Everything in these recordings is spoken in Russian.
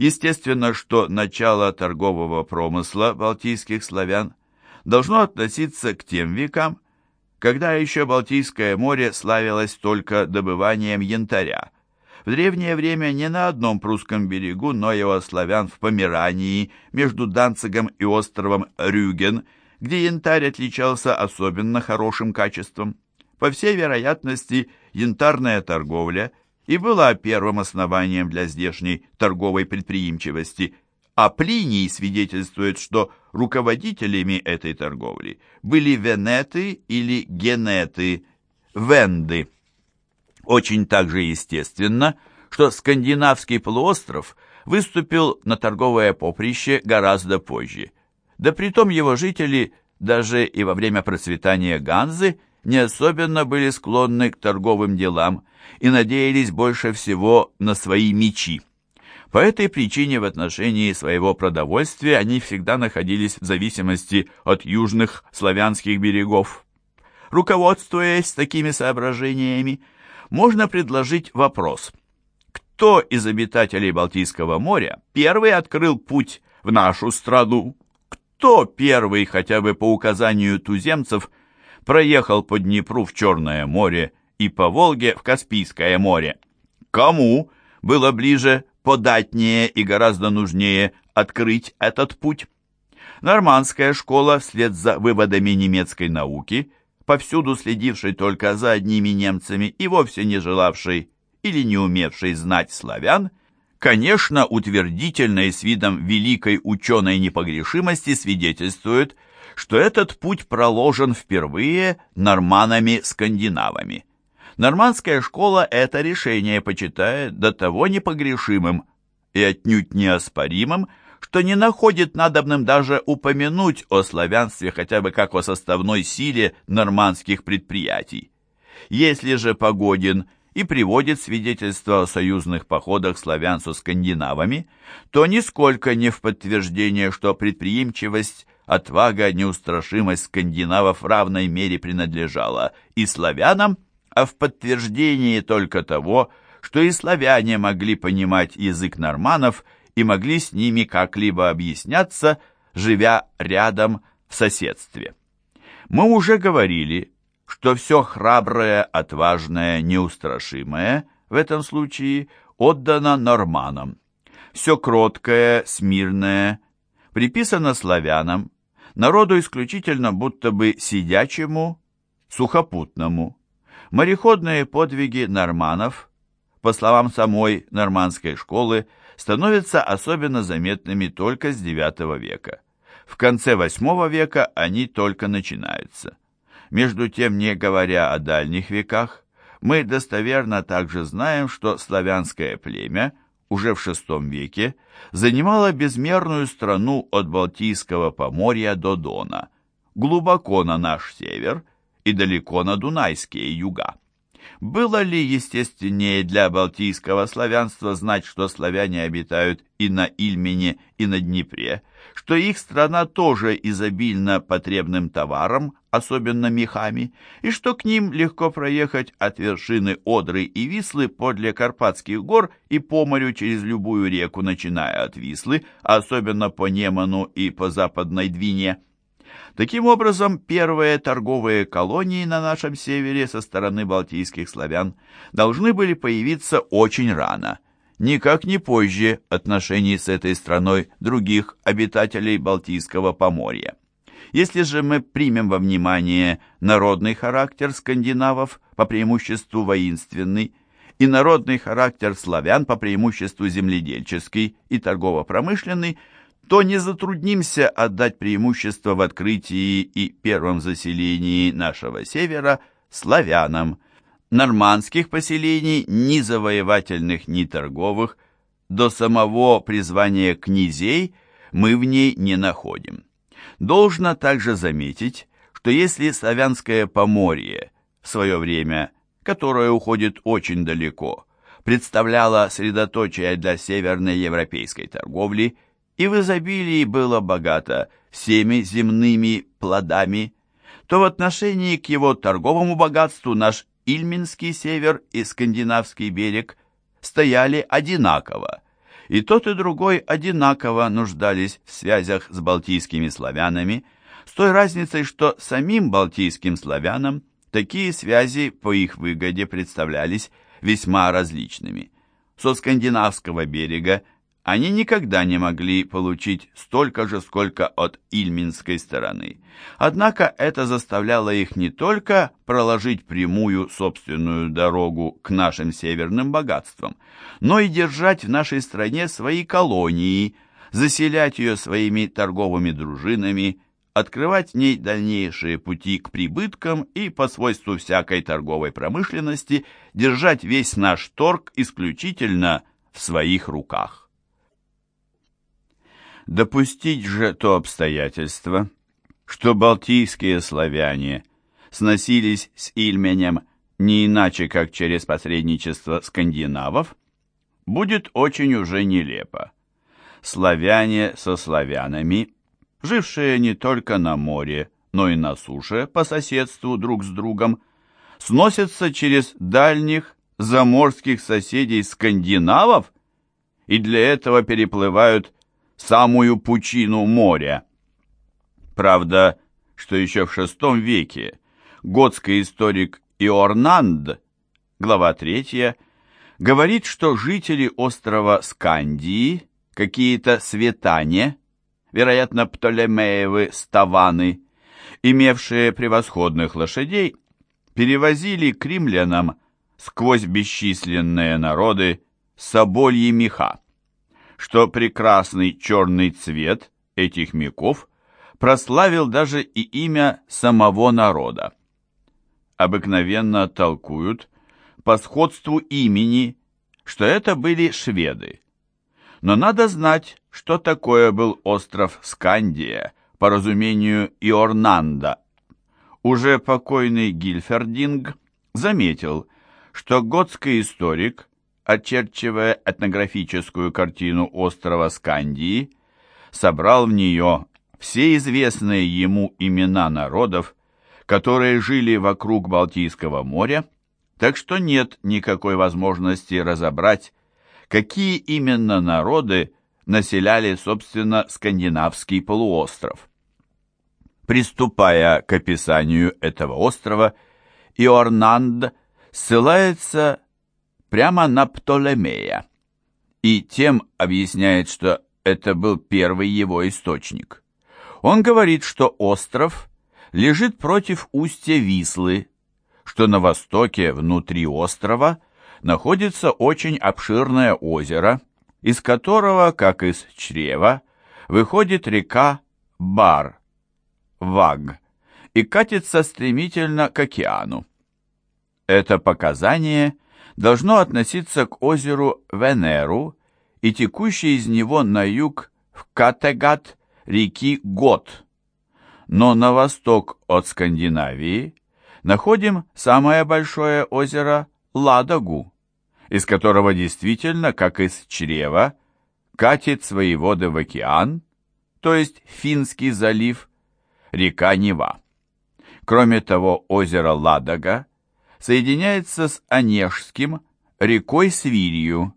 Естественно, что начало торгового промысла балтийских славян должно относиться к тем векам, когда еще Балтийское море славилось только добыванием янтаря. В древнее время не на одном прусском берегу, но и у славян в Померании, между Данцигом и островом Рюген, где янтарь отличался особенно хорошим качеством. По всей вероятности, янтарная торговля и была первым основанием для здешней торговой предприимчивости – а Плиний свидетельствует, что руководителями этой торговли были венеты или генеты, венды. Очень также естественно, что скандинавский полуостров выступил на торговое поприще гораздо позже. Да притом его жители даже и во время процветания Ганзы не особенно были склонны к торговым делам и надеялись больше всего на свои мечи. По этой причине в отношении своего продовольствия они всегда находились в зависимости от южных славянских берегов. Руководствуясь такими соображениями, можно предложить вопрос. Кто из обитателей Балтийского моря первый открыл путь в нашу страну? Кто первый, хотя бы по указанию туземцев, проехал по Днепру в Черное море и по Волге в Каспийское море? Кому было ближе податнее и гораздо нужнее открыть этот путь. Нормандская школа, вслед за выводами немецкой науки, повсюду следившей только за одними немцами и вовсе не желавшей или не умевшей знать славян, конечно, утвердительно и с видом великой ученой непогрешимости свидетельствует, что этот путь проложен впервые норманами-скандинавами. Нормандская школа это решение почитает до того непогрешимым и отнюдь неоспоримым, что не находит надобным даже упомянуть о славянстве хотя бы как о составной силе нормандских предприятий. Если же Погодин и приводит свидетельства о союзных походах славян со скандинавами, то нисколько не в подтверждение, что предприимчивость, отвага, неустрашимость скандинавов в равной мере принадлежала и славянам, а в подтверждении только того, что и славяне могли понимать язык норманов и могли с ними как-либо объясняться, живя рядом в соседстве. Мы уже говорили, что все храброе, отважное, неустрашимое в этом случае отдано норманам. Все кроткое, смирное приписано славянам, народу исключительно будто бы сидячему, сухопутному. Мореходные подвиги норманов, по словам самой нормандской школы, становятся особенно заметными только с IX века. В конце VIII века они только начинаются. Между тем, не говоря о дальних веках, мы достоверно также знаем, что славянское племя уже в VI веке занимало безмерную страну от Балтийского поморья до Дона, глубоко на наш север и далеко на Дунайские юга. Было ли естественнее для балтийского славянства знать, что славяне обитают и на Ильмене, и на Днепре, что их страна тоже изобильна потребным товаром, особенно мехами, и что к ним легко проехать от вершины Одры и Вислы подле Карпатских гор и по морю через любую реку, начиная от Вислы, особенно по Неману и по Западной Двине. Таким образом, первые торговые колонии на нашем севере со стороны балтийских славян должны были появиться очень рано, никак не позже отношений с этой страной других обитателей Балтийского поморья. Если же мы примем во внимание народный характер скандинавов, по преимуществу воинственный, и народный характер славян, по преимуществу земледельческий и торгово-промышленный, то не затруднимся отдать преимущество в открытии и первом заселении нашего севера славянам. Нормандских поселений, ни завоевательных, ни торговых, до самого призвания князей мы в ней не находим. Должно также заметить, что если славянское поморье в свое время, которое уходит очень далеко, представляло средоточие для северной европейской торговли – и в изобилии было богато всеми земными плодами, то в отношении к его торговому богатству наш Ильминский север и Скандинавский берег стояли одинаково, И тот, и другой одинаково нуждались в связях с балтийскими славянами, с той разницей, что самим балтийским славянам такие связи по их выгоде представлялись весьма различными. Со скандинавского берега они никогда не могли получить столько же, сколько от ильминской стороны. Однако это заставляло их не только проложить прямую собственную дорогу к нашим северным богатствам, но и держать в нашей стране свои колонии, заселять ее своими торговыми дружинами, открывать в ней дальнейшие пути к прибыткам и, по свойству всякой торговой промышленности, держать весь наш торг исключительно в своих руках. Допустить же то обстоятельство, что балтийские славяне сносились с Ильменем не иначе, как через посредничество скандинавов, будет очень уже нелепо. Славяне со славянами, жившие не только на море, но и на суше по соседству друг с другом, сносятся через дальних заморских соседей скандинавов и для этого переплывают самую пучину моря. Правда, что еще в VI веке готский историк Иорнанд, глава 3, говорит, что жители острова Скандии, какие-то светане, вероятно, Птолемеевы ставаны, имевшие превосходных лошадей, перевозили к римлянам сквозь бесчисленные народы собольи меха что прекрасный черный цвет этих меков прославил даже и имя самого народа. Обыкновенно толкуют по сходству имени, что это были шведы. Но надо знать, что такое был остров Скандия, по разумению Иорнанда. Уже покойный Гильфердинг заметил, что готский историк очерчивая этнографическую картину острова Скандии, собрал в нее все известные ему имена народов, которые жили вокруг Балтийского моря, так что нет никакой возможности разобрать, какие именно народы населяли, собственно, скандинавский полуостров. Приступая к описанию этого острова, Иорнанд ссылается прямо на Птолемея, и тем объясняет, что это был первый его источник. Он говорит, что остров лежит против устья Вислы, что на востоке, внутри острова, находится очень обширное озеро, из которого, как из чрева, выходит река Бар, Ваг, и катится стремительно к океану. Это показание должно относиться к озеру Венеру и текущей из него на юг в Категат реки Гот. Но на восток от Скандинавии находим самое большое озеро Ладогу, из которого действительно, как из чрева, катит свои воды в океан, то есть Финский залив, река Нева. Кроме того, озеро Ладога соединяется с Онежским рекой Свирью,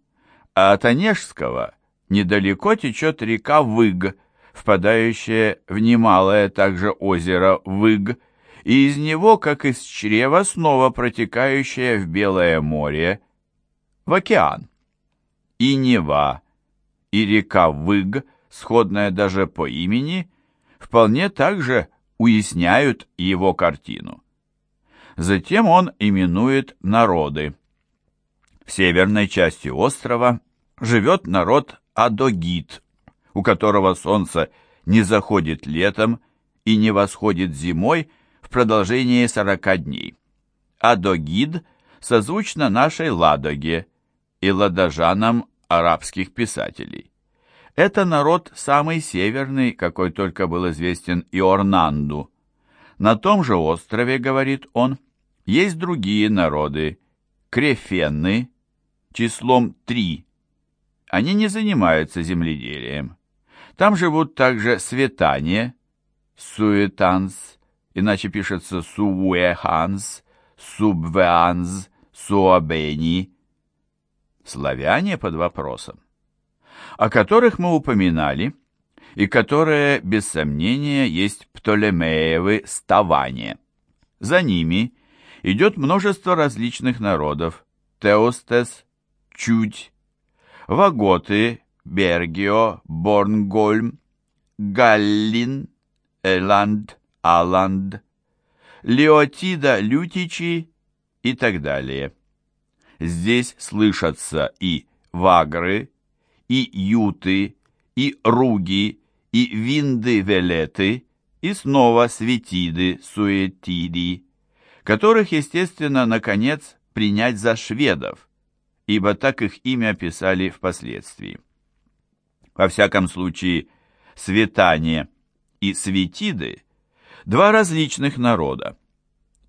а от Онежского недалеко течет река Выг, впадающая в немалое также озеро Выг, и из него, как из чрева, снова протекающая в Белое море, в океан. И Нева, и река Выг, сходная даже по имени, вполне также уясняют его картину. Затем он именует народы. В северной части острова живет народ Адогит, у которого солнце не заходит летом и не восходит зимой в продолжении сорока дней. Адогид созвучно нашей Ладоге и ладожанам арабских писателей. Это народ самый северный, какой только был известен Иорнанду. На том же острове, говорит он, есть другие народы, крефенны, числом три. Они не занимаются земледелием. Там живут также светане, суетанс, иначе пишется суэханс, субвеанс, суабени. Славяне под вопросом. о которых мы упоминали, и которые, без сомнения, есть Птолемеевы ставания. За ними идет множество различных народов – Теостес, Чуть, Ваготы, Бергио, Борнгольм, Галлин, Эланд, Аланд, Леотида, Лютичи и так далее. Здесь слышатся и вагры, и юты, и руги, и винды-велеты, и снова светиды, суетиди, которых, естественно, наконец, принять за шведов, ибо так их имя писали впоследствии. Во всяком случае, светание и светиды – два различных народа,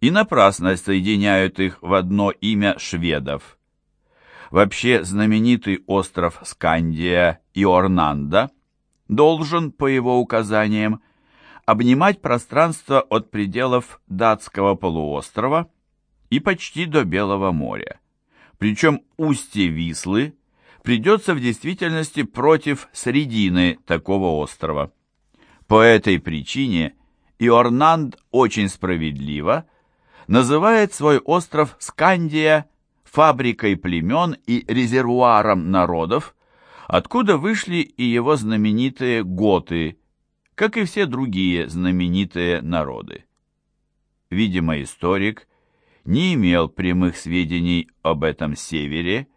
и напрасно соединяют их в одно имя шведов. Вообще знаменитый остров Скандия и Орнанда должен, по его указаниям, обнимать пространство от пределов датского полуострова и почти до Белого моря. Причем устье Вислы придется в действительности против средины такого острова. По этой причине Иорнанд очень справедливо называет свой остров Скандия фабрикой племен и резервуаром народов, откуда вышли и его знаменитые готы, как и все другие знаменитые народы. Видимо, историк не имел прямых сведений об этом севере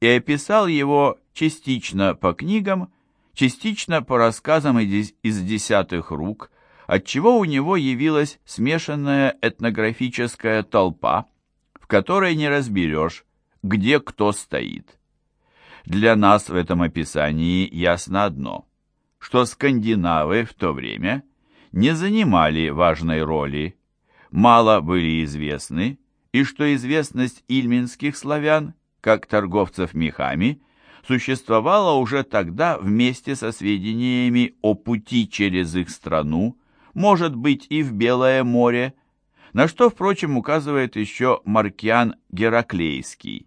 и описал его частично по книгам, частично по рассказам из десятых рук, отчего у него явилась смешанная этнографическая толпа, в которой не разберешь, где кто стоит. Для нас в этом описании ясно одно, что скандинавы в то время не занимали важной роли, мало были известны, и что известность ильминских славян, как торговцев мехами, существовала уже тогда вместе со сведениями о пути через их страну, может быть и в Белое море, на что, впрочем, указывает еще Маркиан Гераклейский,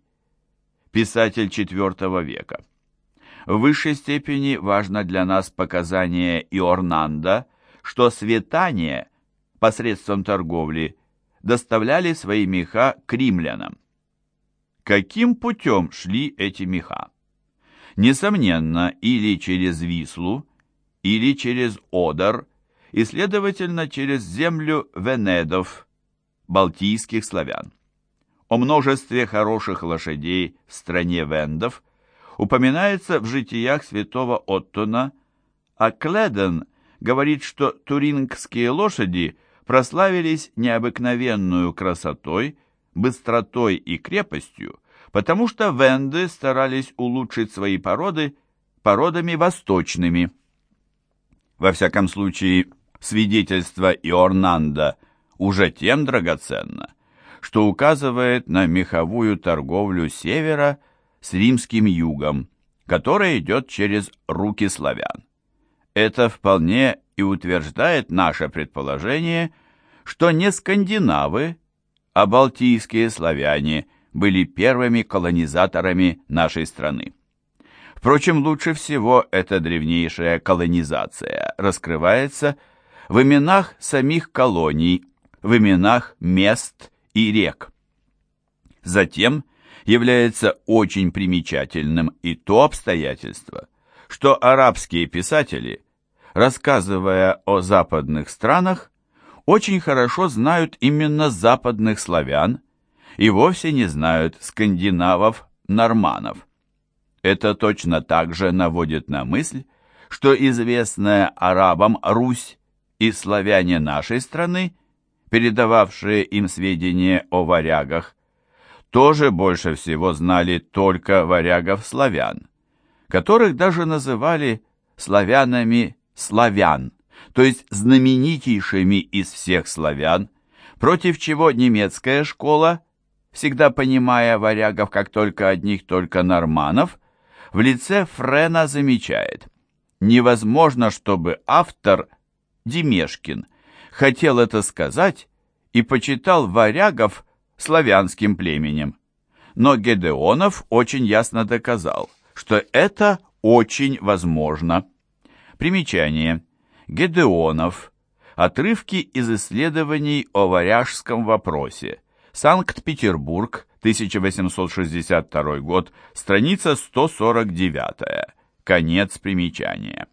писатель IV века. В высшей степени важно для нас показание Иорнанда, что светание посредством торговли доставляли свои меха к римлянам. Каким путем шли эти меха? Несомненно, или через Вислу, или через Одер, и, следовательно, через землю Венедов, балтийских славян. О множестве хороших лошадей в стране вендов упоминается в житиях святого Оттона, а Кледен говорит, что турингские лошади прославились необыкновенную красотой, быстротой и крепостью, потому что венды старались улучшить свои породы породами восточными. Во всяком случае, свидетельство Иорнанда уже тем драгоценно, что указывает на меховую торговлю севера с римским югом, которая идет через руки славян. Это вполне и утверждает наше предположение, что не скандинавы, а балтийские славяне были первыми колонизаторами нашей страны. Впрочем, лучше всего эта древнейшая колонизация раскрывается в именах самих колоний, в именах мест и рек. Затем является очень примечательным и то обстоятельство, что арабские писатели, рассказывая о западных странах, очень хорошо знают именно западных славян и вовсе не знают скандинавов-норманов. Это точно так же наводит на мысль, что известная арабам Русь и славяне нашей страны, передававшие им сведения о варягах, тоже больше всего знали только варягов-славян, которых даже называли славянами славян, то есть знаменитейшими из всех славян, против чего немецкая школа, всегда понимая варягов как только одних только норманов, в лице Френа замечает, невозможно, чтобы автор, Демешкин, хотел это сказать и почитал варягов славянским племенем. Но Гедеонов очень ясно доказал, что это очень возможно. Примечание. Гедеонов. Отрывки из исследований о варяжском вопросе. Санкт-Петербург, 1862 год, страница 149. Конец примечания.